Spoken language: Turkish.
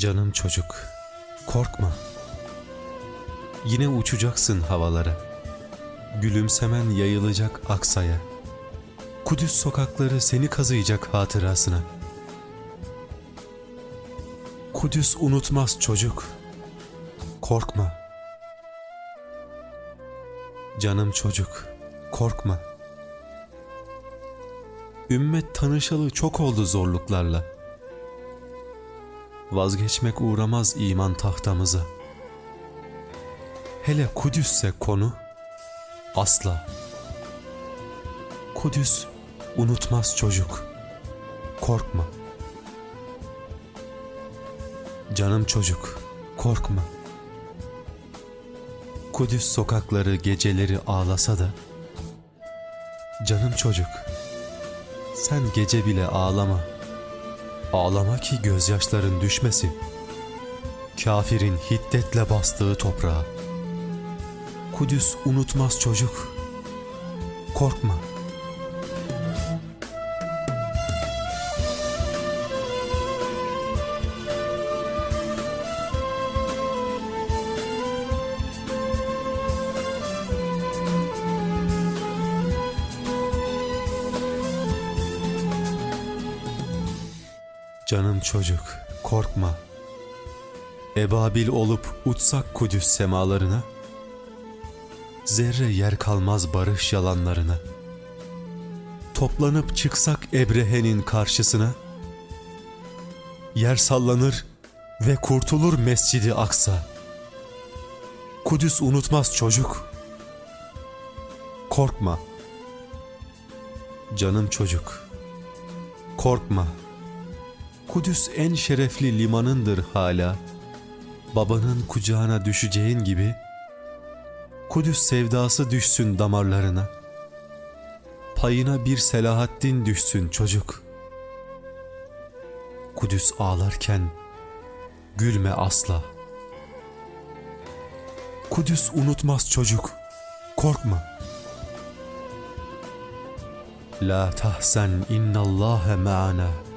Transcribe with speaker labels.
Speaker 1: Canım çocuk, korkma. Yine uçacaksın havalara. Gülümsemen yayılacak aksaya. Kudüs sokakları seni kazıyacak hatırasına. Kudüs unutmaz çocuk. Korkma. Canım çocuk, korkma. Ümmet tanışalı çok oldu zorluklarla. Vazgeçmek uğramaz iman tahtamıza. Hele Kudüs'se konu, asla. Kudüs unutmaz çocuk, korkma. Canım çocuk, korkma. Kudüs sokakları geceleri ağlasa da, canım çocuk, sen gece bile ağlama. Ağlama ki gözyaşların düşmesin. Kafirin hiddetle bastığı toprağa. Kudüs unutmaz çocuk. Korkma. Canım çocuk, korkma. Ebabil olup uçsak Kudüs semalarına, zerre yer kalmaz barış yalanlarına. Toplanıp çıksak Ebrehe'nin karşısına, yer sallanır ve kurtulur Mescidi Aksa. Kudüs unutmaz çocuk. Korkma. Canım çocuk. Korkma. Kudüs en şerefli limanındır hala. Babanın kucağına düşeceğin gibi Kudüs sevdası düşsün damarlarına. Payına bir Selahaddin düşsün çocuk. Kudüs ağlarken gülme asla. Kudüs unutmaz çocuk. Korkma. La tahsen innallâhe ma'ana.